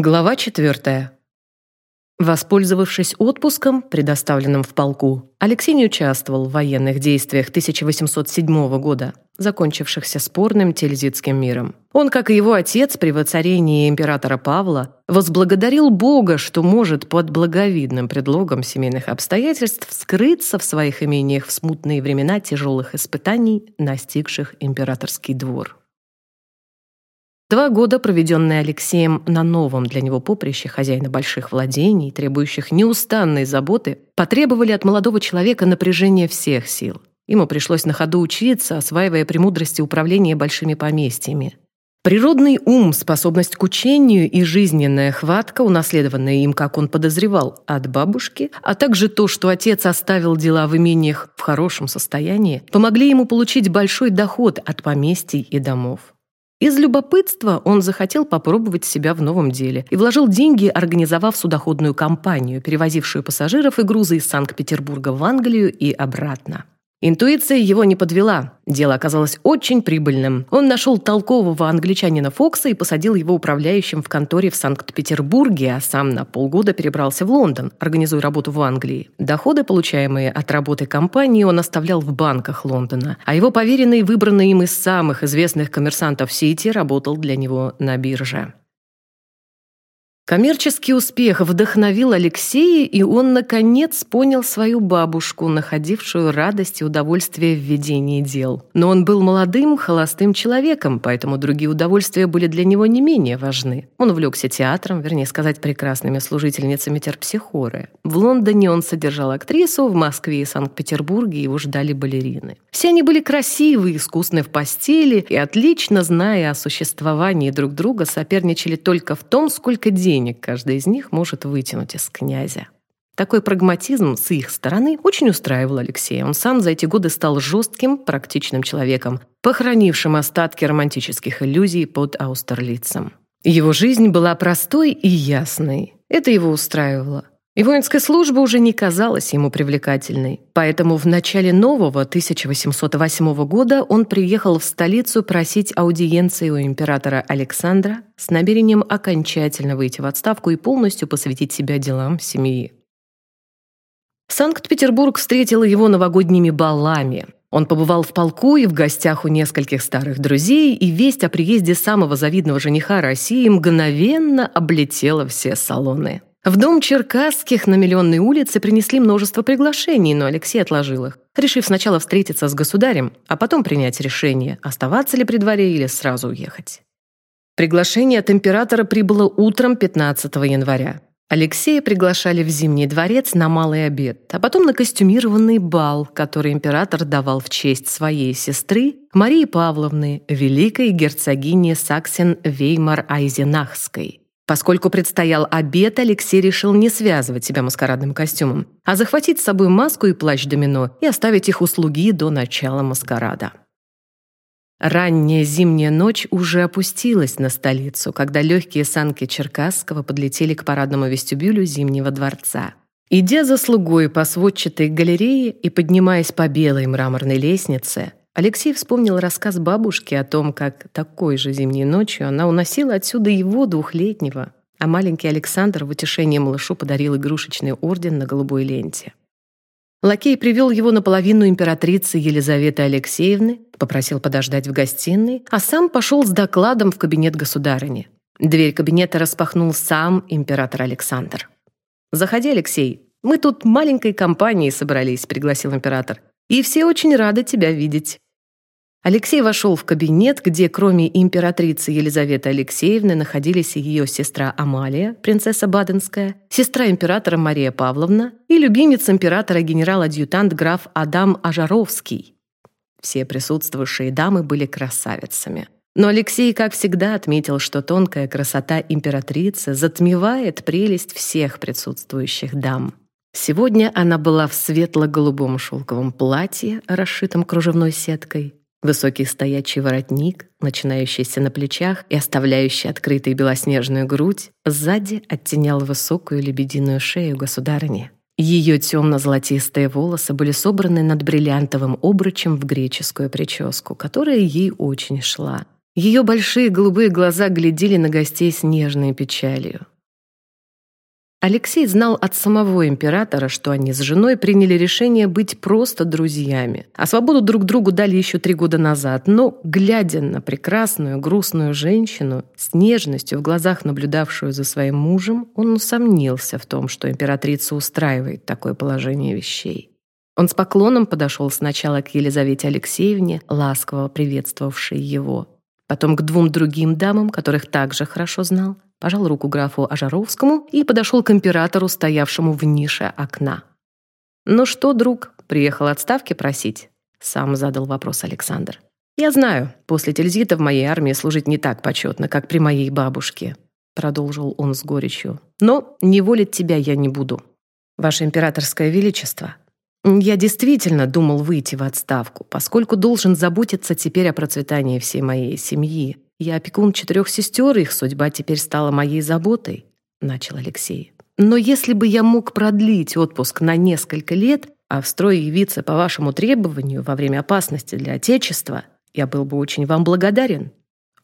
Глава четвертая. Воспользовавшись отпуском, предоставленным в полку, Алексей не участвовал в военных действиях 1807 года, закончившихся спорным Тильзитским миром. Он, как и его отец при воцарении императора Павла, возблагодарил Бога, что может под благовидным предлогом семейных обстоятельств скрыться в своих имениях в смутные времена тяжелых испытаний, настигших императорский двор. Два года, проведенные Алексеем на новом для него поприще хозяина больших владений, требующих неустанной заботы, потребовали от молодого человека напряжения всех сил. Ему пришлось на ходу учиться, осваивая премудрости управления большими поместьями. Природный ум, способность к учению и жизненная хватка, унаследованная им, как он подозревал, от бабушки, а также то, что отец оставил дела в имениях в хорошем состоянии, помогли ему получить большой доход от поместий и домов. Из любопытства он захотел попробовать себя в новом деле и вложил деньги, организовав судоходную компанию, перевозившую пассажиров и грузы из Санкт-Петербурга в Англию и обратно. Интуиция его не подвела. Дело оказалось очень прибыльным. Он нашел толкового англичанина Фокса и посадил его управляющим в конторе в Санкт-Петербурге, а сам на полгода перебрался в Лондон, организуя работу в Англии. Доходы, получаемые от работы компании, он оставлял в банках Лондона, а его поверенный, выбранный им из самых известных коммерсантов Сити, работал для него на бирже. Коммерческий успех вдохновил Алексея, и он, наконец, понял свою бабушку, находившую радость и удовольствие в ведении дел. Но он был молодым, холостым человеком, поэтому другие удовольствия были для него не менее важны. Он увлекся театром, вернее сказать, прекрасными служительницами терпсихоры. В Лондоне он содержал актрису, в Москве и Санкт-Петербурге его ждали балерины. Все они были красивы, искусны в постели и, отлично зная о существовании друг друга, соперничали только в том, сколько денег денег каждый из них может вытянуть из князя. Такой прагматизм с их стороны очень устраивал Алексея. Он сам за эти годы стал жестким, практичным человеком, похоронившим остатки романтических иллюзий под Аустерлицем. Его жизнь была простой и ясной. Это его устраивало. И воинская служба уже не казалась ему привлекательной. Поэтому в начале нового 1808 года он приехал в столицу просить аудиенции у императора Александра с намерением окончательно выйти в отставку и полностью посвятить себя делам семьи. Санкт-Петербург встретил его новогодними балами. Он побывал в полку и в гостях у нескольких старых друзей, и весть о приезде самого завидного жениха России мгновенно облетела все салоны. В дом Черкасских на Миллионной улице принесли множество приглашений, но Алексей отложил их, решив сначала встретиться с государем, а потом принять решение, оставаться ли при дворе или сразу уехать. Приглашение от императора прибыло утром 15 января. Алексея приглашали в Зимний дворец на малый обед, а потом на костюмированный бал, который император давал в честь своей сестры Марии Павловны, великой герцогини Саксен-Веймар-Айзенахской. Поскольку предстоял обед, Алексей решил не связывать себя маскарадным костюмом, а захватить с собой маску и плащ-домино и оставить их услуги до начала маскарада. Ранняя зимняя ночь уже опустилась на столицу, когда легкие санки Черкасского подлетели к парадному вестибюлю Зимнего дворца. Идя за слугой по сводчатой галерее и поднимаясь по белой мраморной лестнице, Алексей вспомнил рассказ бабушки о том, как такой же зимней ночью она уносила отсюда его двухлетнего, а маленький Александр в утешение малышу подарил игрушечный орден на голубой ленте. Лакей привел его наполовину императрицы Елизаветы Алексеевны, попросил подождать в гостиной, а сам пошел с докладом в кабинет государыни. Дверь кабинета распахнул сам император Александр. «Заходи, Алексей. Мы тут маленькой компанией собрались», — пригласил император. «И все очень рады тебя видеть». Алексей вошел в кабинет, где кроме императрицы Елизаветы Алексеевны находились ее сестра Амалия, принцесса Баденская, сестра императора Мария Павловна и любимец императора генерал-адъютант граф Адам Ажаровский. Все присутствующие дамы были красавицами. Но Алексей, как всегда, отметил, что тонкая красота императрицы затмевает прелесть всех присутствующих дам. Сегодня она была в светло-голубом шелковом платье, расшитом кружевной сеткой, Высокий стоячий воротник, начинающийся на плечах и оставляющий открытой белоснежную грудь, сзади оттенял высокую лебединую шею государыни. Ее темно-золотистые волосы были собраны над бриллиантовым обручем в греческую прическу, которая ей очень шла. Ее большие голубые глаза глядели на гостей с нежной печалью. Алексей знал от самого императора, что они с женой приняли решение быть просто друзьями, а свободу друг другу дали еще три года назад. Но, глядя на прекрасную, грустную женщину, с нежностью в глазах наблюдавшую за своим мужем, он усомнился в том, что императрица устраивает такое положение вещей. Он с поклоном подошел сначала к Елизавете Алексеевне, ласково приветствовавшей его, потом к двум другим дамам, которых также хорошо знал, пожал руку графу Ажаровскому и подошел к императору, стоявшему в нише окна. «Ну что, друг, приехал отставки просить?» Сам задал вопрос Александр. «Я знаю, после Тильзита в моей армии служить не так почетно, как при моей бабушке», продолжил он с горечью. «Но не волить тебя я не буду. Ваше императорское величество, я действительно думал выйти в отставку, поскольку должен заботиться теперь о процветании всей моей семьи. Я опекун четырех сестер, их судьба теперь стала моей заботой», — начал Алексей. «Но если бы я мог продлить отпуск на несколько лет, а в строй явиться по вашему требованию во время опасности для Отечества, я был бы очень вам благодарен».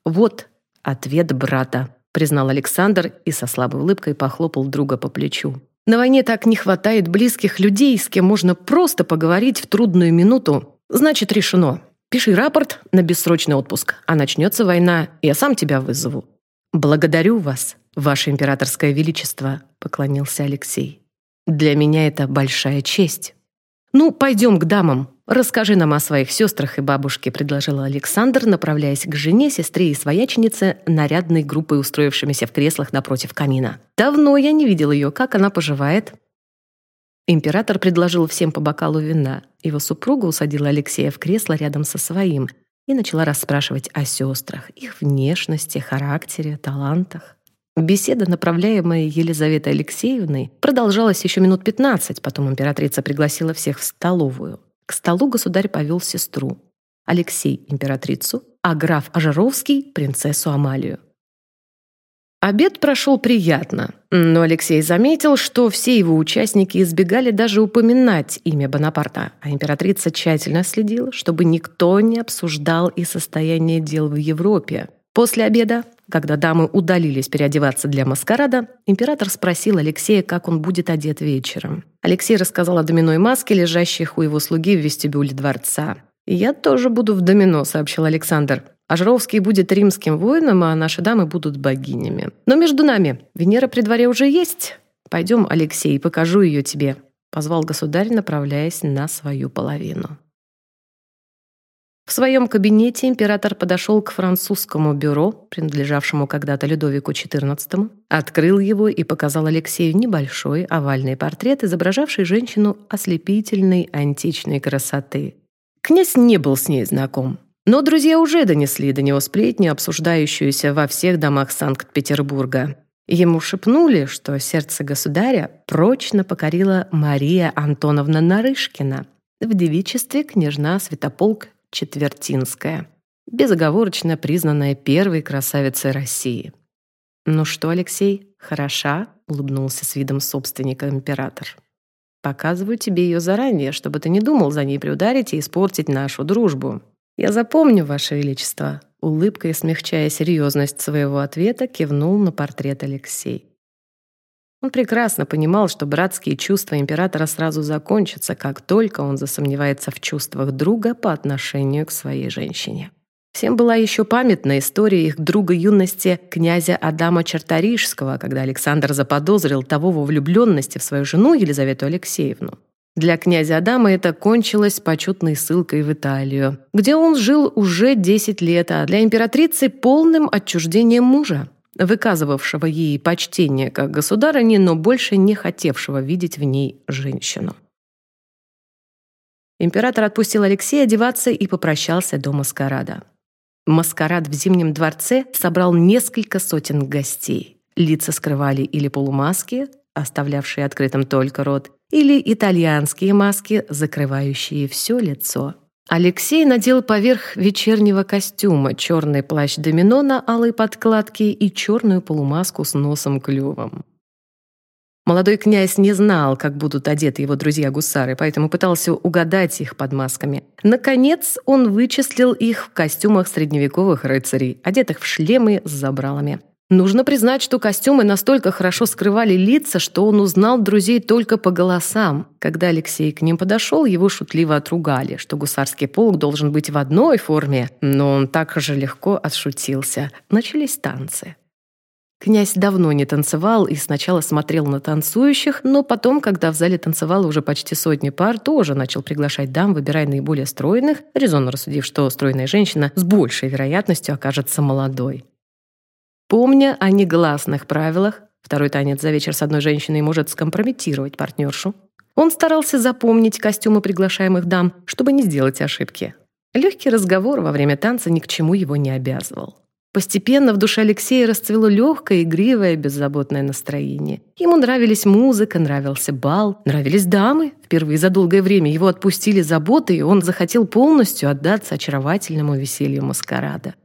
«Вот ответ брата», — признал Александр и со слабой улыбкой похлопал друга по плечу. «На войне так не хватает близких людей, с кем можно просто поговорить в трудную минуту. Значит, решено. Пиши рапорт на бессрочный отпуск, а начнется война, я сам тебя вызову». «Благодарю вас, ваше императорское величество», — поклонился Алексей. «Для меня это большая честь». «Ну, пойдем к дамам. Расскажи нам о своих сестрах и бабушке», — предложил Александр, направляясь к жене, сестре и свояченице, нарядной группой, устроившимися в креслах напротив камина. «Давно я не видел ее. Как она поживает?» Император предложил всем по бокалу вина. Его супруга усадила Алексея в кресло рядом со своим и начала расспрашивать о сестрах, их внешности, характере, талантах. Беседа, направляемая Елизаветой Алексеевной, продолжалась еще минут пятнадцать, потом императрица пригласила всех в столовую. К столу государь повел сестру. Алексей – императрицу, а граф Ажаровский – принцессу Амалию. Обед прошел приятно, но Алексей заметил, что все его участники избегали даже упоминать имя Бонапарта, а императрица тщательно следила, чтобы никто не обсуждал и состояние дел в Европе. После обеда, когда дамы удалились переодеваться для маскарада, император спросил Алексея, как он будет одет вечером. Алексей рассказал о доминой маске, лежащих у его слуги в вестибюле дворца. «Я тоже буду в домино», — сообщил Александр. А Жировский будет римским воином, а наши дамы будут богинями. Но между нами, Венера при дворе уже есть. Пойдем, Алексей, покажу ее тебе», — позвал государь, направляясь на свою половину. В своем кабинете император подошел к французскому бюро, принадлежавшему когда-то Людовику XIV, открыл его и показал Алексею небольшой овальный портрет, изображавший женщину ослепительной античной красоты. Князь не был с ней знаком, но друзья уже донесли до него сплетни, обсуждающуюся во всех домах Санкт-Петербурга. Ему шепнули, что сердце государя прочно покорила Мария Антоновна Нарышкина, в девичестве княжна Святополк Четвертинская, безоговорочно признанная первой красавицей России. «Ну что, Алексей, хороша?» — улыбнулся с видом собственника император. «Показываю тебе ее заранее, чтобы ты не думал за ней приударить и испортить нашу дружбу. «Я запомню, Ваше Величество», — улыбкой смягчая серьезность своего ответа, кивнул на портрет Алексей. Он прекрасно понимал, что братские чувства императора сразу закончатся, как только он засомневается в чувствах друга по отношению к своей женщине. Всем была еще памятна история их друга юности князя Адама Чарторижского, когда Александр заподозрил того во влюбленности в свою жену Елизавету Алексеевну. Для князя Адама это кончилось почетной ссылкой в Италию, где он жил уже 10 лет, а для императрицы полным отчуждением мужа, выказывавшего ей почтение как государыне, но больше не хотевшего видеть в ней женщину. Император отпустил Алексея одеваться и попрощался до маскарада. Маскарад в Зимнем дворце собрал несколько сотен гостей. Лица скрывали или полумаски, оставлявшие открытым только рот, или итальянские маски, закрывающие все лицо. Алексей надел поверх вечернего костюма черный плащ-домино на алой подкладке и черную полумаску с носом-клювом. Молодой князь не знал, как будут одеты его друзья-гусары, поэтому пытался угадать их под масками. Наконец, он вычислил их в костюмах средневековых рыцарей, одетых в шлемы с забралами. Нужно признать, что костюмы настолько хорошо скрывали лица, что он узнал друзей только по голосам. Когда Алексей к ним подошел, его шутливо отругали, что гусарский полк должен быть в одной форме, но он так же легко отшутился. Начались танцы. Князь давно не танцевал и сначала смотрел на танцующих, но потом, когда в зале танцевало уже почти сотни пар, тоже начал приглашать дам, выбирая наиболее стройных, резонно рассудив, что стройная женщина с большей вероятностью окажется молодой. Помня о негласных правилах, второй танец за вечер с одной женщиной может скомпрометировать партнершу, он старался запомнить костюмы приглашаемых дам, чтобы не сделать ошибки. Легкий разговор во время танца ни к чему его не обязывал. Постепенно в душе Алексея расцвело легкое, игривое, беззаботное настроение. Ему нравились музыка, нравился бал, нравились дамы. Впервые за долгое время его отпустили заботы, и он захотел полностью отдаться очаровательному веселью маскарада.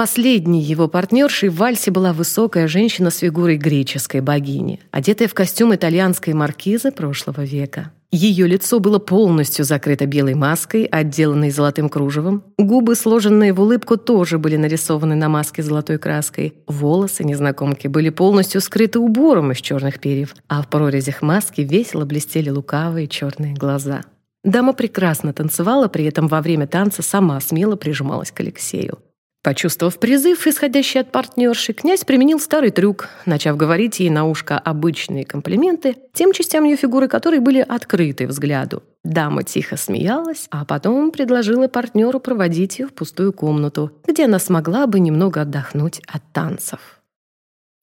Последней его партнершей в вальсе была высокая женщина с фигурой греческой богини, одетая в костюм итальянской маркизы прошлого века. Ее лицо было полностью закрыто белой маской, отделанной золотым кружевом. Губы, сложенные в улыбку, тоже были нарисованы на маске золотой краской. Волосы незнакомки были полностью скрыты убором из черных перьев, а в прорезях маски весело блестели лукавые черные глаза. Дама прекрасно танцевала, при этом во время танца сама смело прижималась к Алексею. Почувствовав призыв, исходящий от партнерши, князь применил старый трюк, начав говорить ей на ушко обычные комплименты тем частям ее фигуры, которые были открыты взгляду. Дама тихо смеялась, а потом предложила партнеру проводить ее в пустую комнату, где она смогла бы немного отдохнуть от танцев.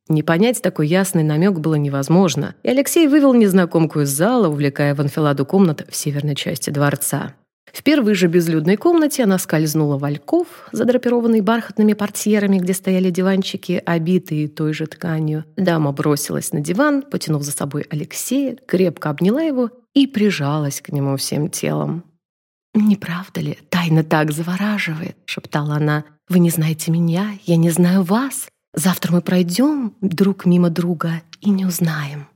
Не понять такой ясный намек было невозможно, и Алексей вывел незнакомку из зала, увлекая в анфиладу комнат в северной части дворца. В первой же безлюдной комнате она скользнула в альков, задрапированный бархатными портьерами, где стояли диванчики, обитые той же тканью. Дама бросилась на диван, потянув за собой Алексея, крепко обняла его и прижалась к нему всем телом. «Не правда ли, тайна так завораживает?» — шептала она. «Вы не знаете меня, я не знаю вас. Завтра мы пройдем друг мимо друга и не узнаем».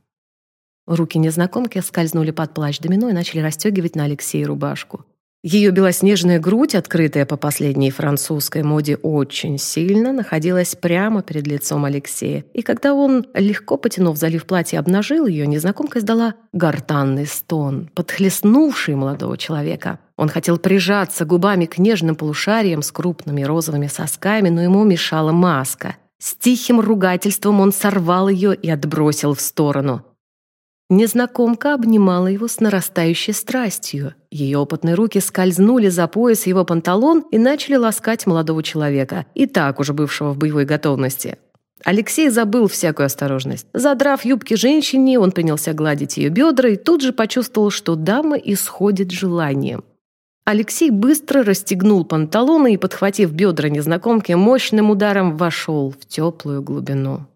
Руки незнакомки скользнули под плащ домино и начали расстегивать на Алексея рубашку. Ее белоснежная грудь, открытая по последней французской моде очень сильно, находилась прямо перед лицом Алексея. И когда он, легко потянув залив платье, обнажил ее, незнакомка издала гортанный стон, подхлестнувший молодого человека. Он хотел прижаться губами к нежным полушариям с крупными розовыми сосками, но ему мешала маска. С тихим ругательством он сорвал ее и отбросил в сторону. Незнакомка обнимала его с нарастающей страстью. Ее опытные руки скользнули за пояс его панталон и начали ласкать молодого человека, и так уже бывшего в боевой готовности. Алексей забыл всякую осторожность. Задрав юбки женщине, он принялся гладить ее бедра и тут же почувствовал, что дама исходит желанием. Алексей быстро расстегнул панталоны и, подхватив бедра незнакомки, мощным ударом вошел в теплую глубину.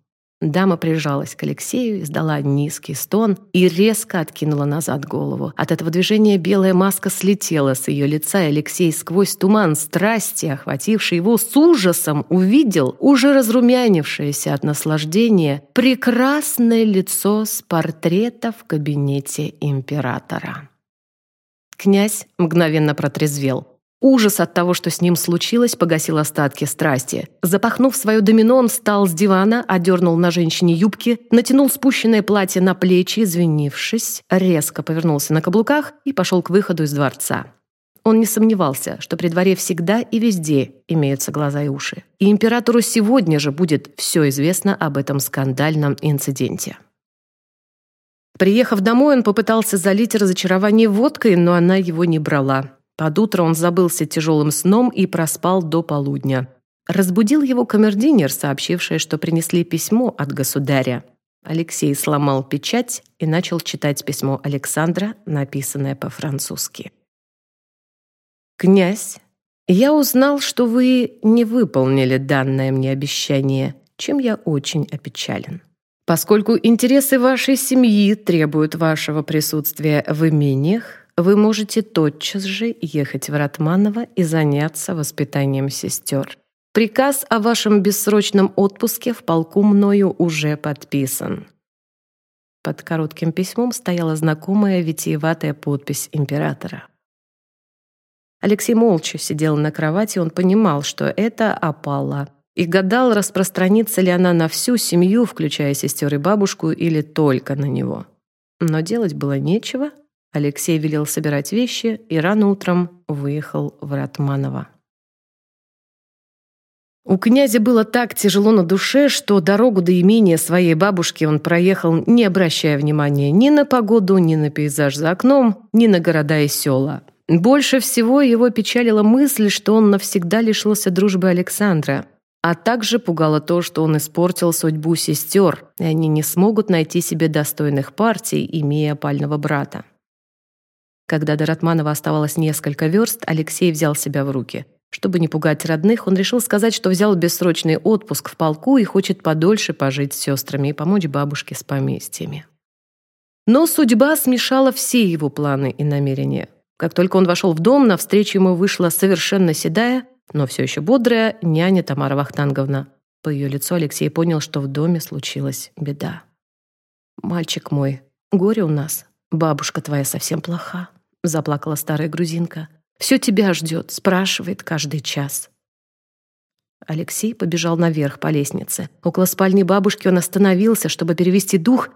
Дама прижалась к Алексею, издала низкий стон и резко откинула назад голову. От этого движения белая маска слетела с ее лица, и Алексей сквозь туман страсти, охвативший его с ужасом, увидел уже разрумянившееся от наслаждения прекрасное лицо с портрета в кабинете императора. Князь мгновенно протрезвел. Ужас от того, что с ним случилось, погасил остатки страсти. Запахнув свое домино, он встал с дивана, одернул на женщине юбки, натянул спущенное платье на плечи, извинившись, резко повернулся на каблуках и пошел к выходу из дворца. Он не сомневался, что при дворе всегда и везде имеются глаза и уши. И императору сегодня же будет все известно об этом скандальном инциденте. Приехав домой, он попытался залить разочарование водкой, но она его не брала. Под утро он забылся тяжелым сном и проспал до полудня. Разбудил его камердинер, сообщивший, что принесли письмо от государя. Алексей сломал печать и начал читать письмо Александра, написанное по-французски. «Князь, я узнал, что вы не выполнили данное мне обещание, чем я очень опечален. Поскольку интересы вашей семьи требуют вашего присутствия в имениях, вы можете тотчас же ехать в Ратманово и заняться воспитанием сестер. Приказ о вашем бессрочном отпуске в полку мною уже подписан. Под коротким письмом стояла знакомая витиеватая подпись императора. Алексей молча сидел на кровати, он понимал, что это опала, и гадал, распространится ли она на всю семью, включая сестер и бабушку, или только на него. Но делать было нечего. Алексей велел собирать вещи и рано утром выехал в Ратманово. У князя было так тяжело на душе, что дорогу до имения своей бабушки он проехал, не обращая внимания ни на погоду, ни на пейзаж за окном, ни на города и села. Больше всего его печалила мысль, что он навсегда лишился дружбы Александра, а также пугало то, что он испортил судьбу сестер, и они не смогут найти себе достойных партий, имея опального брата. Когда до Ратманова оставалось несколько верст, Алексей взял себя в руки. Чтобы не пугать родных, он решил сказать, что взял бессрочный отпуск в полку и хочет подольше пожить с сестрами и помочь бабушке с поместьями. Но судьба смешала все его планы и намерения. Как только он вошел в дом, навстречу ему вышла совершенно седая, но все еще бодрая няня Тамара Вахтанговна. По ее лицу Алексей понял, что в доме случилась беда. «Мальчик мой, горе у нас. Бабушка твоя совсем плоха», — заплакала старая грузинка. «Все тебя ждет, спрашивает каждый час». Алексей побежал наверх по лестнице. Около спальни бабушки он остановился, чтобы перевести дух,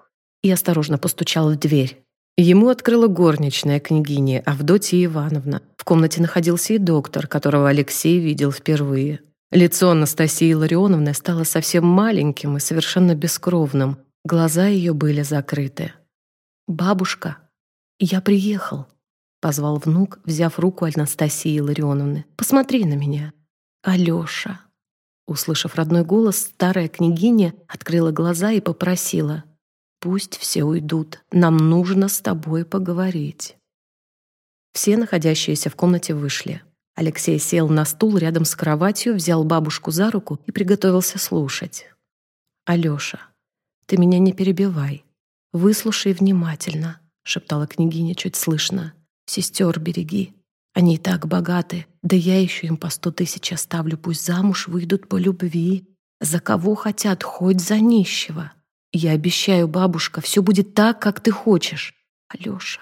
и осторожно постучал в дверь. Ему открыла горничная княгиня Авдотья Ивановна. В комнате находился и доктор, которого Алексей видел впервые. Лицо Анастасии Ларионовны стало совсем маленьким и совершенно бескровным. Глаза ее были закрыты. «Бабушка, я приехал», — позвал внук, взяв руку Анастасии Ларионовны. «Посмотри на меня». «Алеша». Услышав родной голос, старая княгиня открыла глаза и попросила. Пусть все уйдут. Нам нужно с тобой поговорить. Все находящиеся в комнате вышли. Алексей сел на стул рядом с кроватью, взял бабушку за руку и приготовился слушать. «Алёша, ты меня не перебивай. Выслушай внимательно», — шептала княгиня чуть слышно. «Сестер береги. Они и так богаты. Да я еще им по сто тысяч оставлю. Пусть замуж выйдут по любви. За кого хотят, хоть за нищего. Я обещаю, бабушка, все будет так, как ты хочешь. Алёша,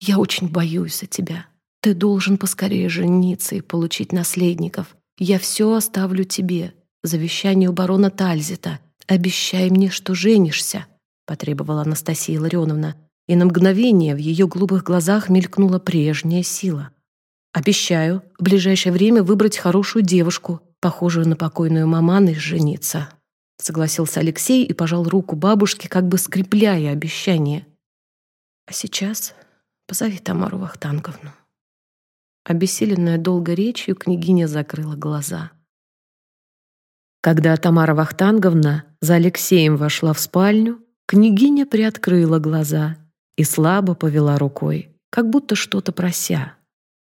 я очень боюсь за тебя. Ты должен поскорее жениться и получить наследников. Я все оставлю тебе. Завещание у барона Тальзита. Обещай мне, что женишься, потребовала Анастасия Ларионовна. И на мгновение в ее голубых глазах мелькнула прежняя сила. Обещаю в ближайшее время выбрать хорошую девушку, похожую на покойную маман, и жениться. Согласился Алексей и пожал руку бабушке, как бы скрепляя обещание. А сейчас позови Тамару Вахтанговну. Обессиленная долго речью, княгиня закрыла глаза. Когда Тамара Вахтанговна за Алексеем вошла в спальню, княгиня приоткрыла глаза и слабо повела рукой, как будто что-то прося.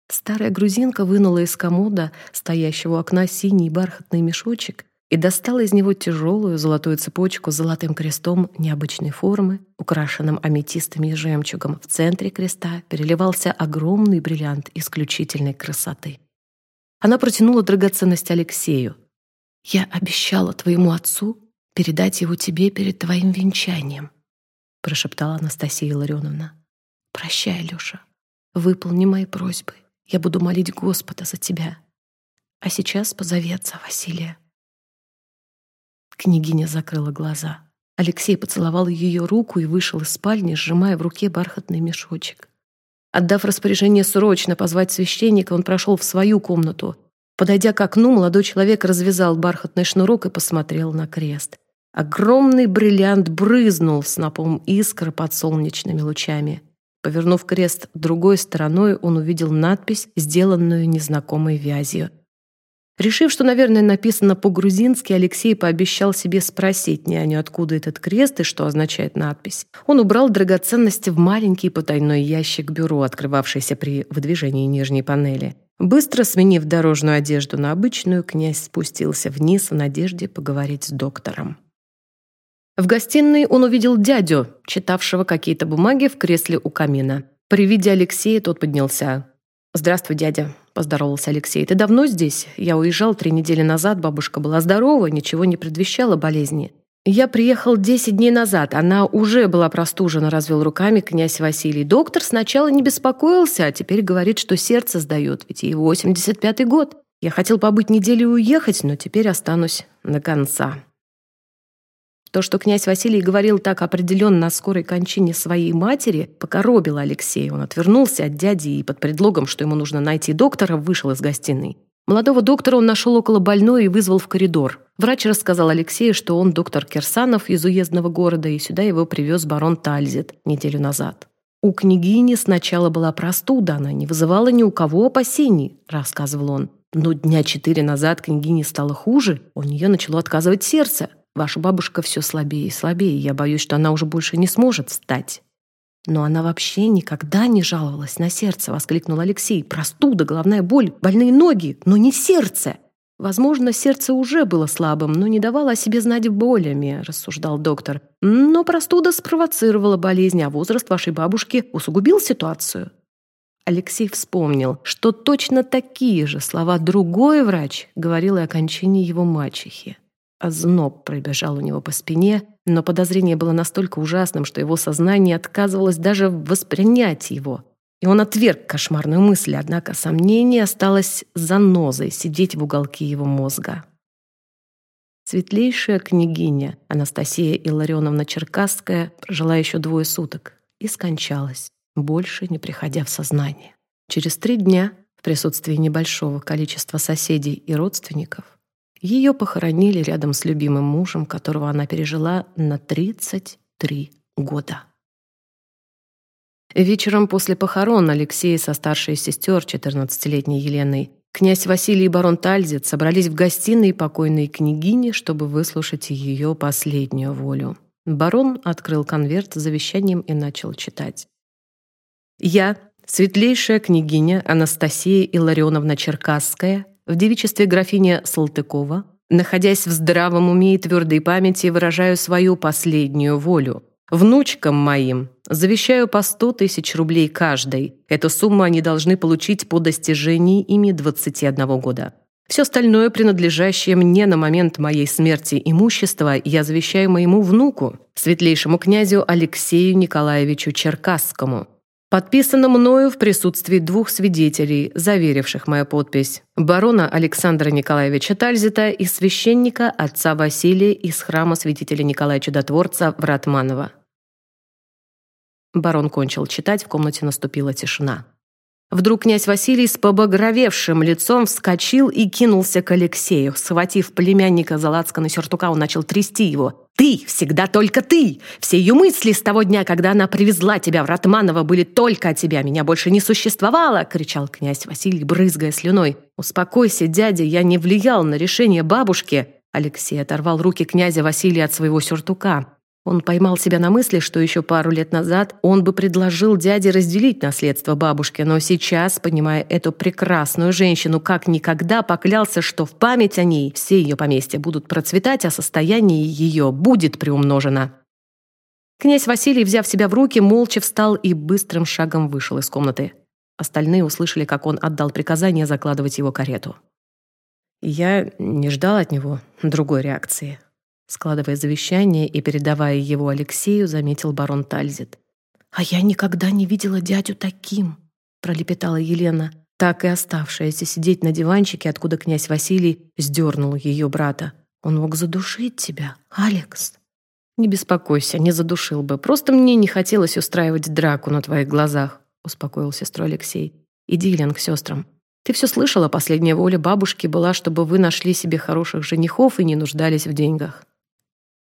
Старая грузинка вынула из комода, стоящего у окна, синий бархатный мешочек и достала из него тяжелую золотую цепочку с золотым крестом необычной формы, украшенным аметистами и жемчугом. В центре креста переливался огромный бриллиант исключительной красоты. Она протянула драгоценность Алексею. «Я обещала твоему отцу передать его тебе перед твоим венчанием», прошептала Анастасия Ларионовна. «Прощай, Леша. Выполни мои просьбы. Я буду молить Господа за тебя. А сейчас позови отца Василия». Княгиня закрыла глаза. Алексей поцеловал ее руку и вышел из спальни, сжимая в руке бархатный мешочек. Отдав распоряжение срочно позвать священника, он прошел в свою комнату. Подойдя к окну, молодой человек развязал бархатный шнурок и посмотрел на крест. Огромный бриллиант брызнул снопом искр под солнечными лучами. Повернув крест другой стороной, он увидел надпись, сделанную незнакомой вязью — Решив, что, наверное, написано по-грузински, Алексей пообещал себе спросить няню, откуда этот крест и что означает надпись. Он убрал драгоценности в маленький потайной ящик бюро, открывавшийся при выдвижении нижней панели. Быстро сменив дорожную одежду на обычную, князь спустился вниз в надежде поговорить с доктором. В гостиной он увидел дядю, читавшего какие-то бумаги в кресле у камина. При виде Алексея тот поднялся. «Здравствуй, дядя», — поздоровался Алексей. «Ты давно здесь? Я уезжал три недели назад, бабушка была здорова, ничего не предвещало болезни. «Я приехал десять дней назад. Она уже была простужена», — развел руками князь Василий. «Доктор сначала не беспокоился, а теперь говорит, что сердце сдает, ведь ей 85-й год. Я хотел побыть неделю и уехать, но теперь останусь до конца». То, что князь Василий говорил так определенно о скорой кончине своей матери, покоробило Алексея. Он отвернулся от дяди и под предлогом, что ему нужно найти доктора, вышел из гостиной. Молодого доктора он нашел около больной и вызвал в коридор. Врач рассказал Алексею, что он доктор Кирсанов из уездного города, и сюда его привез барон Тальзит неделю назад. «У княгини сначала была простуда, она не вызывала ни у кого опасений», — рассказывал он. «Но дня четыре назад княгине стало хуже, у нее начало отказывать сердце. Ваша бабушка все слабее и слабее, я боюсь, что она уже больше не сможет встать». «Но она вообще никогда не жаловалась на сердце», — воскликнул Алексей. «Простуда, головная боль, больные ноги, но не сердце!» «Возможно, сердце уже было слабым, но не давало о себе знать болями», — рассуждал доктор. «Но простуда спровоцировала болезнь, а возраст вашей бабушки усугубил ситуацию». Алексей вспомнил, что точно такие же слова другой врач говорил и о кончине его мачехи. Озноб пробежал у него по спине, но подозрение было настолько ужасным, что его сознание отказывалось даже воспринять его. И он отверг кошмарную мысль, однако сомнение осталось занозой сидеть в уголке его мозга. Светлейшая княгиня Анастасия Илларионовна Черкасская прожила еще двое суток и скончалась, больше не приходя в сознание. Через три дня, в присутствии небольшого количества соседей и родственников, ее похоронили рядом с любимым мужем, которого она пережила на 33 года. Вечером после похорон Алексея со старшей сестер, 14-летней Еленой, князь Василий и барон Тальзит собрались в гостиной покойной княгини, чтобы выслушать ее последнюю волю. Барон открыл конверт с завещанием и начал читать. «Я, светлейшая княгиня Анастасия Илларионовна Черкасская, в девичестве графиня Салтыкова, находясь в здравом уме и твердой памяти, выражаю свою последнюю волю. Внучкам моим завещаю по сто тысяч рублей каждой. Эту сумму они должны получить по достижении ими 21 года. Все остальное, принадлежащее мне на момент моей смерти имущество, я завещаю моему внуку, светлейшему князю Алексею Николаевичу Черкасскому, Подписано мною в присутствии двух свидетелей, заверивших мою подпись. Барона Александра Николаевича Тальзита и священника отца Василия из храма святителя Николая Чудотворца в Ратманово. Барон кончил читать, в комнате наступила тишина. Вдруг князь Василий с побагровевшим лицом вскочил и кинулся к Алексею. Схватив племянника за лацканы сюртука, он начал трясти его. «Ты! Всегда только ты! Все ее мысли с того дня, когда она привезла тебя в Ратманово, были только о тебя. Меня больше не существовало!» — кричал князь Василий, брызгая слюной. «Успокойся, дядя, я не влиял на решение бабушки!» Алексей оторвал руки князя Василия от своего сюртука. Он поймал себя на мысли, что еще пару лет назад он бы предложил дяде разделить наследство бабушки, но сейчас, понимая эту прекрасную женщину как никогда, поклялся, что в память о ней все ее поместья будут процветать, а состояние ее будет приумножено. Князь Василий, взяв себя в руки, молча встал и быстрым шагом вышел из комнаты. Остальные услышали, как он отдал приказание закладывать его карету. Я не ждал от него другой реакции. Складывая завещание и передавая его Алексею, заметил барон Тальзит. «А я никогда не видела дядю таким», — пролепетала Елена, так и оставшаяся сидеть на диванчике, откуда князь Василий сдернул ее брата. «Он мог задушить тебя, Алекс». «Не беспокойся, не задушил бы. Просто мне не хотелось устраивать драку на твоих глазах», — успокоил сестру Алексей. «Иди, Елен, к сестрам. Ты все слышала, последняя воля бабушки была, чтобы вы нашли себе хороших женихов и не нуждались в деньгах.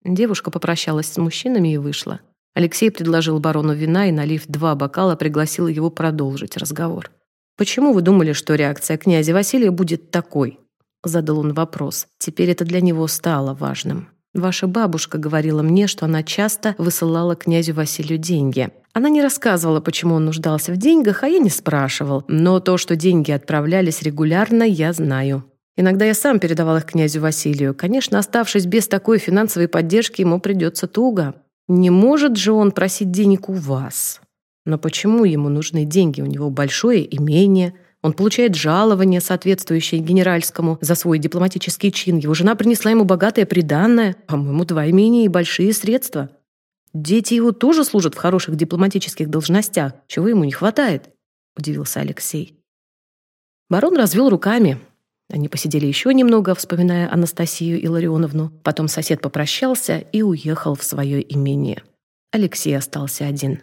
Девушка попрощалась с мужчинами и вышла. Алексей предложил барону вина и, налив два бокала, пригласил его продолжить разговор. «Почему вы думали, что реакция князя Василия будет такой?» Задал он вопрос. Теперь это для него стало важным. «Ваша бабушка говорила мне, что она часто высылала князю Василию деньги. Она не рассказывала, почему он нуждался в деньгах, а я не спрашивал. Но то, что деньги отправлялись регулярно, я знаю. Иногда я сам передавал их князю Василию. Конечно, оставшись без такой финансовой поддержки, ему придется туго. Не может же он просить денег у вас. Но почему ему нужны деньги? У него большое имение, Он получает жалование, соответствующее генеральскому, за свой дипломатический чин. Его жена принесла ему богатое приданное, по-моему, два имения и большие средства. Дети его тоже служат в хороших дипломатических должностях. Чего ему не хватает?» — удивился Алексей. Барон развел руками. Они посидели еще немного, вспоминая Анастасию Илларионовну. Потом сосед попрощался и уехал в свое имение. Алексей остался один.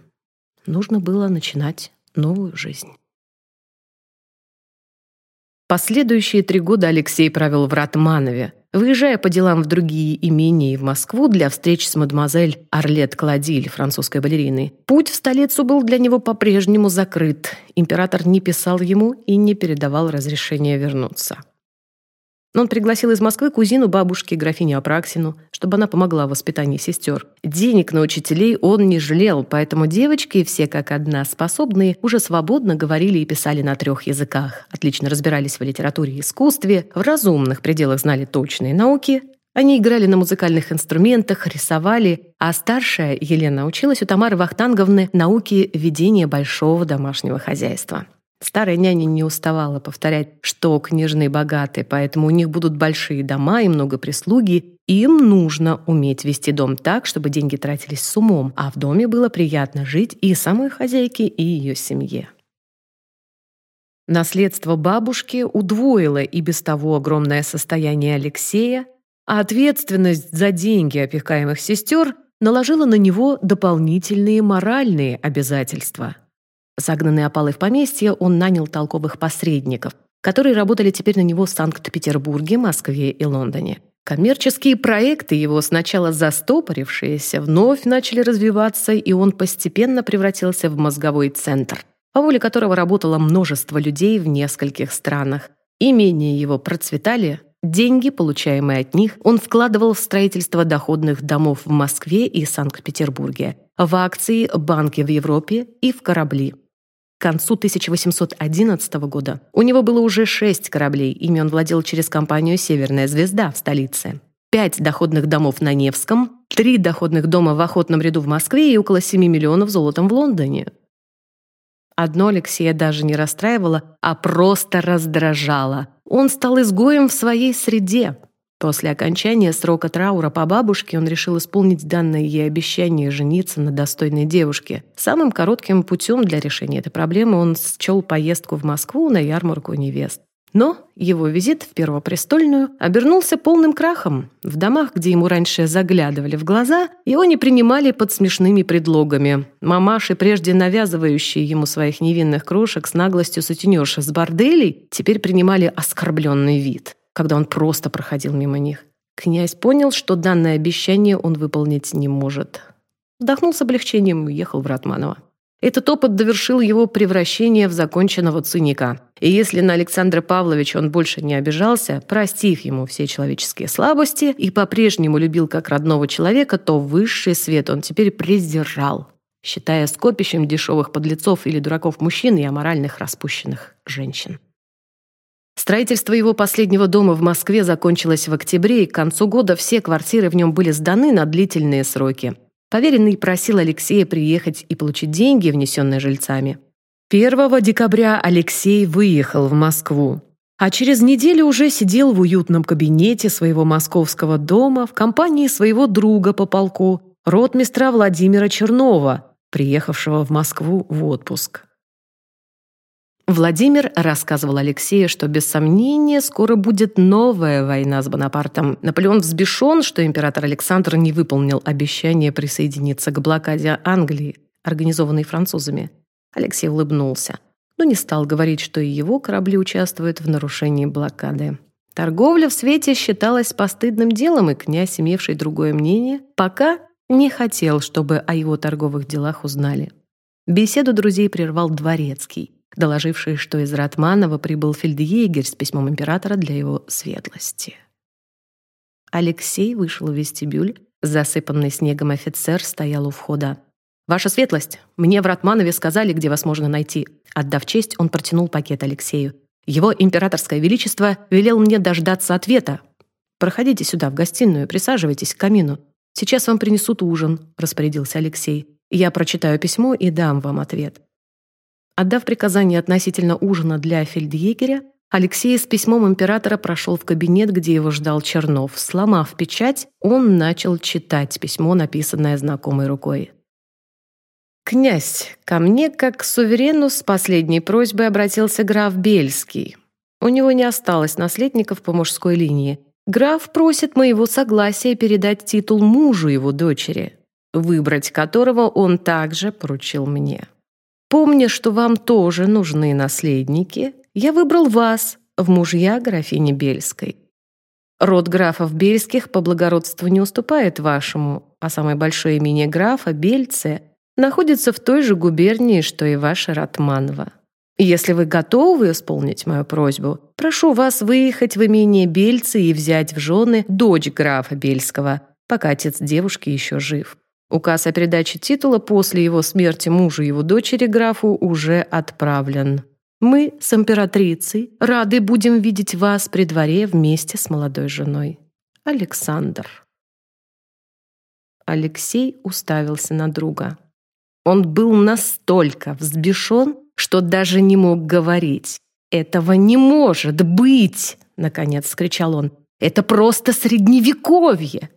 Нужно было начинать новую жизнь. Последующие три года Алексей провел в Ратманове, выезжая по делам в другие имения и в Москву для встреч с мадемуазель Арлет Кладиль, французской балериной. Путь в столицу был для него по-прежнему закрыт. Император не писал ему и не передавал разрешения вернуться. Он пригласил из Москвы кузину бабушки, графиню Апраксину, чтобы она помогла в воспитании сестер. Денег на учителей он не жалел, поэтому девочки, все как одна способные, уже свободно говорили и писали на трех языках. Отлично разбирались в литературе и искусстве, в разумных пределах знали точные науки. Они играли на музыкальных инструментах, рисовали, а старшая, Елена, училась у Тамары Вахтанговны науке ведения большого домашнего хозяйства. Старая няня не уставала повторять, что княжны богаты, поэтому у них будут большие дома и много прислуги. Им нужно уметь вести дом так, чтобы деньги тратились с умом, а в доме было приятно жить и самой хозяйке, и ее семье. Наследство бабушки удвоило и без того огромное состояние Алексея, а ответственность за деньги опекаемых сестер наложила на него дополнительные моральные обязательства – Загнанный опалой в поместье, он нанял толковых посредников, которые работали теперь на него в Санкт-Петербурге, Москве и Лондоне. Коммерческие проекты его, сначала застопорившиеся, вновь начали развиваться, и он постепенно превратился в мозговой центр, по воле которого работало множество людей в нескольких странах. Имения его процветали, деньги, получаемые от них, он вкладывал в строительство доходных домов в Москве и Санкт-Петербурге, в акции, банки в Европе и в корабли. К концу 1811 года у него было уже шесть кораблей, ими он владел через компанию «Северная звезда» в столице. Пять доходных домов на Невском, три доходных дома в Охотном ряду в Москве и около 7 миллионов золотом в Лондоне. Одно Алексея даже не расстраивало, а просто раздражало. Он стал изгоем в своей среде. После окончания срока траура по бабушке он решил исполнить данное ей обещание жениться на достойной девушке. Самым коротким путем для решения этой проблемы он счел поездку в Москву на ярмарку невест. Но его визит в Первопрестольную обернулся полным крахом. В домах, где ему раньше заглядывали в глаза, его не принимали под смешными предлогами. Мамаши, прежде навязывающие ему своих невинных крошек с наглостью сутенерши с борделей, теперь принимали оскорбленный вид когда он просто проходил мимо них. Князь понял, что данное обещание он выполнить не может. Вдохнул с облегчением и уехал в Ратманово. Этот опыт довершил его превращение в законченного циника. И если на Александра Павловича он больше не обижался, простив ему все человеческие слабости и по-прежнему любил как родного человека, то высший свет он теперь презирал, считая скопищем дешевых подлецов или дураков мужчин и аморальных распущенных женщин. Строительство его последнего дома в Москве закончилось в октябре, и к концу года все квартиры в нем были сданы на длительные сроки. Поверенный просил Алексея приехать и получить деньги, внесенные жильцами. 1 декабря Алексей выехал в Москву, а через неделю уже сидел в уютном кабинете своего московского дома в компании своего друга по полку, ротмистра Владимира Чернова, приехавшего в Москву в отпуск. Владимир рассказывал Алексею, что без сомнения скоро будет новая война с Бонапартом. Наполеон взбешен, что император Александр не выполнил обещание присоединиться к блокаде Англии, организованной французами. Алексей улыбнулся, но не стал говорить, что и его корабли участвуют в нарушении блокады. Торговля в свете считалась постыдным делом, и князь, имевший другое мнение, пока не хотел, чтобы о его торговых делах узнали. Беседу друзей прервал Дворецкий – доложивший, что из Ратманова прибыл фельдъегерь с письмом императора для его светлости. Алексей вышел в вестибюль. Засыпанный снегом офицер стоял у входа. «Ваша светлость, мне в Ратманове сказали, где вас можно найти». Отдав честь, он протянул пакет Алексею. «Его императорское величество велел мне дождаться ответа. Проходите сюда, в гостиную, присаживайтесь к камину. Сейчас вам принесут ужин», — распорядился Алексей. «Я прочитаю письмо и дам вам ответ». Отдав приказание относительно ужина для фельдъегеря, Алексей с письмом императора прошел в кабинет, где его ждал Чернов. Сломав печать, он начал читать письмо, написанное знакомой рукой. «Князь, ко мне, как к суверену, с последней просьбой обратился граф Бельский. У него не осталось наследников по мужской линии. Граф просит моего согласия передать титул мужу его дочери, выбрать которого он также поручил мне. Помня, что вам тоже нужны наследники, я выбрал вас в мужья графини Бельской. Род графов Бельских по благородству не уступает вашему, а самое большое имение графа, Бельце, находится в той же губернии, что и ваше Ратманово. Если вы готовы исполнить мою просьбу, прошу вас выехать в имение Бельцы и взять в жены дочь графа Бельского, пока отец девушки еще жив. Указ о передаче титула после его смерти мужу его дочери графу уже отправлен. Мы с императрицей рады будем видеть вас при дворе вместе с молодой женой. Александр. Алексей уставился на друга. Он был настолько взбешен, что даже не мог говорить. «Этого не может быть!» — наконец скричал он. «Это просто средневековье!»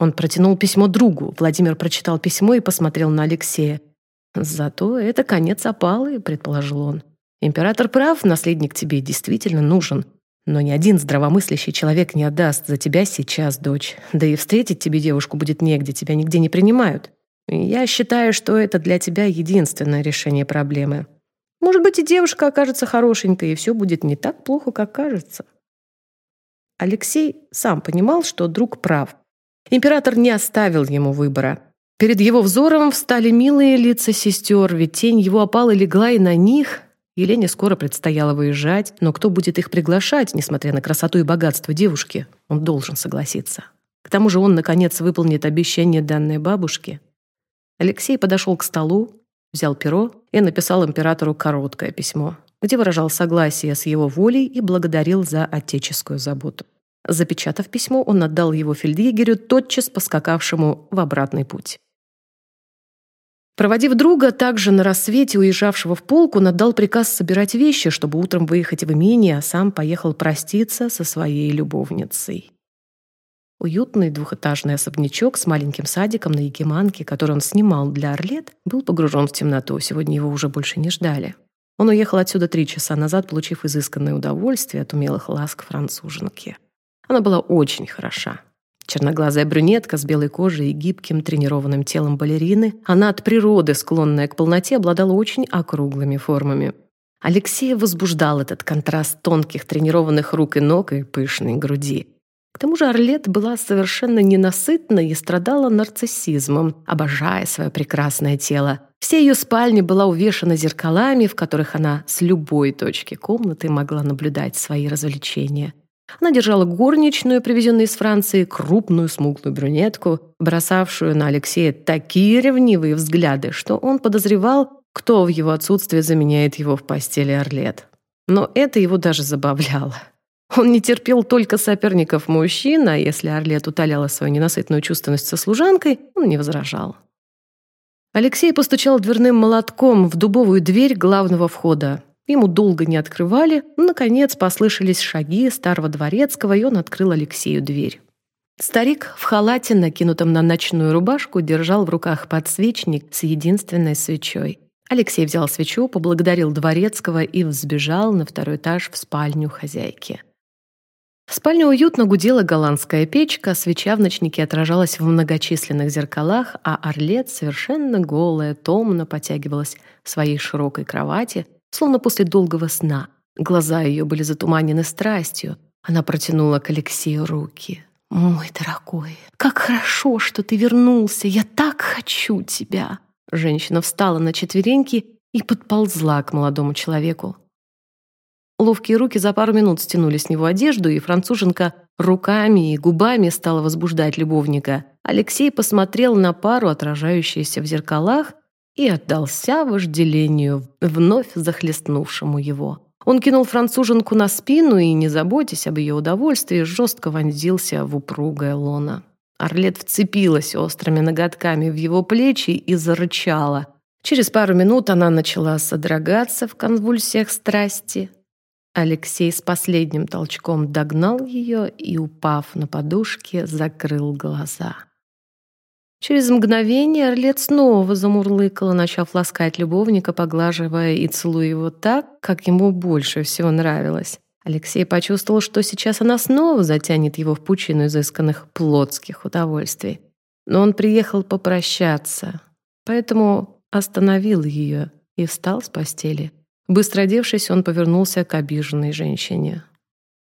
Он протянул письмо другу. Владимир прочитал письмо и посмотрел на Алексея. «Зато это конец опалы», — предположил он. «Император прав, наследник тебе действительно нужен. Но ни один здравомыслящий человек не отдаст за тебя сейчас, дочь. Да и встретить тебе девушку будет негде, тебя нигде не принимают. Я считаю, что это для тебя единственное решение проблемы. Может быть, и девушка окажется хорошенькой, и все будет не так плохо, как кажется». Алексей сам понимал, что друг прав. Император не оставил ему выбора. Перед его взором встали милые лица сестер, ведь тень его опала легла и на них. Елене скоро предстояло выезжать, но кто будет их приглашать, несмотря на красоту и богатство девушки? Он должен согласиться. К тому же он, наконец, выполнит обещание данной бабушке. Алексей подошел к столу, взял перо и написал императору короткое письмо, где выражал согласие с его волей и благодарил за отеческую заботу. Запечатав письмо, он отдал его фельдъегерю, тотчас поскакавшему в обратный путь. Проводив друга, также на рассвете уезжавшего в полк, он отдал приказ собирать вещи, чтобы утром выехать в имение, а сам поехал проститься со своей любовницей. Уютный двухэтажный особнячок с маленьким садиком на Якиманке, который он снимал для Орлет, был погружен в темноту, сегодня его уже больше не ждали. Он уехал отсюда три часа назад, получив изысканное удовольствие от умелых ласк француженки. Она была очень хороша. Черноглазая брюнетка с белой кожей и гибким тренированным телом балерины, она от природы, склонная к полноте, обладала очень округлыми формами. Алексея возбуждал этот контраст тонких тренированных рук и ног и пышной груди. К тому же Орлет была совершенно ненасытна и страдала нарциссизмом, обожая свое прекрасное тело. Вся ее спальня была увешана зеркалами, в которых она с любой точки комнаты могла наблюдать свои развлечения. Она держала горничную, привезенную из Франции, крупную смуглую брюнетку, бросавшую на Алексея такие ревнивые взгляды, что он подозревал, кто в его отсутствие заменяет его в постели Орлет. Но это его даже забавляло. Он не терпел только соперников мужчин, а если Орлет утоляла свою ненасытную чувственность со служанкой, он не возражал. Алексей постучал дверным молотком в дубовую дверь главного входа. Ему долго не открывали, наконец послышались шаги старого дворецкого, и он открыл Алексею дверь. Старик в халате, накинутом на ночную рубашку, держал в руках подсвечник с единственной свечой. Алексей взял свечу, поблагодарил дворецкого и взбежал на второй этаж в спальню хозяйки. В спальне уютно гудела голландская печка, свеча в ночнике отражалась в многочисленных зеркалах, а Орлет, совершенно голая, томно потягивалась в своей широкой кровати, словно после долгого сна. Глаза ее были затуманены страстью. Она протянула к Алексею руки. «Мой дорогой, как хорошо, что ты вернулся! Я так хочу тебя!» Женщина встала на четвереньки и подползла к молодому человеку. Ловкие руки за пару минут стянули с него одежду, и француженка руками и губами стала возбуждать любовника. Алексей посмотрел на пару, отражающуюся в зеркалах, и отдался вожделению, вновь захлестнувшему его. Он кинул француженку на спину и, не заботясь об ее удовольствии, жестко вонзился в упругое лоно. Орлет вцепилась острыми ноготками в его плечи и зарычала. Через пару минут она начала содрогаться в конвульсиях страсти. Алексей с последним толчком догнал ее и, упав на подушке, закрыл глаза. Через мгновение Орлет снова замурлыкала, начав ласкать любовника, поглаживая и целуя его так, как ему больше всего нравилось. Алексей почувствовал, что сейчас она снова затянет его в пучину изысканных плотских удовольствий. Но он приехал попрощаться, поэтому остановил ее и встал с постели. Быстро одевшись, он повернулся к обиженной женщине.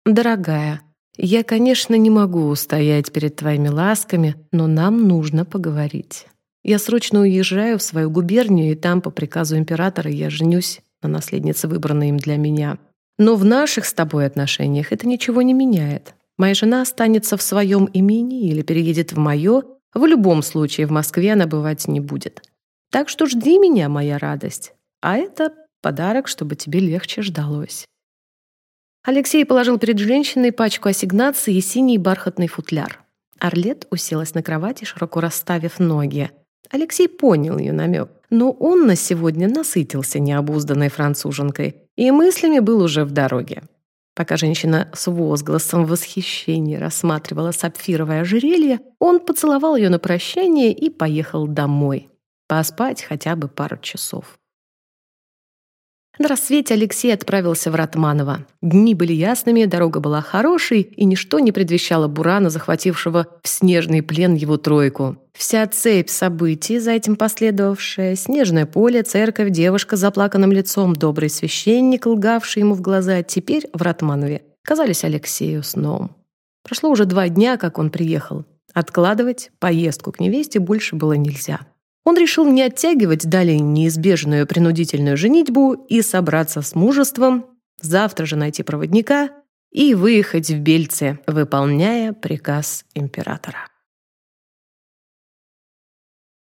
«Дорогая, я, конечно, не могу устоять перед твоими ласками, но нам нужно поговорить. Я срочно уезжаю в свою губернию, и там, по приказу императора, я женюсь на наследнице, выбранной им для меня. Но в наших с тобой отношениях это ничего не меняет. Моя жена останется в своем имени или переедет в мое. В любом случае в Москве она бывать не будет. Так что жди меня, моя радость. А это подарок, чтобы тебе легче ждалось». Алексей положил перед женщиной пачку ассигнаций и синий бархатный футляр. Орлет уселась на кровати, широко расставив ноги. Алексей понял ее намек, но он на сегодня насытился необузданной француженкой и мыслями был уже в дороге. Пока женщина с возгласом восхищения рассматривала сапфировое ожерелье, он поцеловал ее на прощание и поехал домой. Поспать хотя бы пару часов. На рассвете Алексей отправился в Ратманово. Дни были ясными, дорога была хорошей, и ничто не предвещало Бурана, захватившего в снежный плен его тройку. Вся цепь событий, за этим последовавшая, снежное поле, церковь, девушка с заплаканным лицом, добрый священник, лгавший ему в глаза, теперь в Ратманове, казались Алексею сном. Прошло уже два дня, как он приехал. Откладывать поездку к невесте больше было нельзя. Он решил не оттягивать далее неизбежную принудительную женитьбу и собраться с мужеством, завтра же найти проводника и выехать в Бельце, выполняя приказ императора.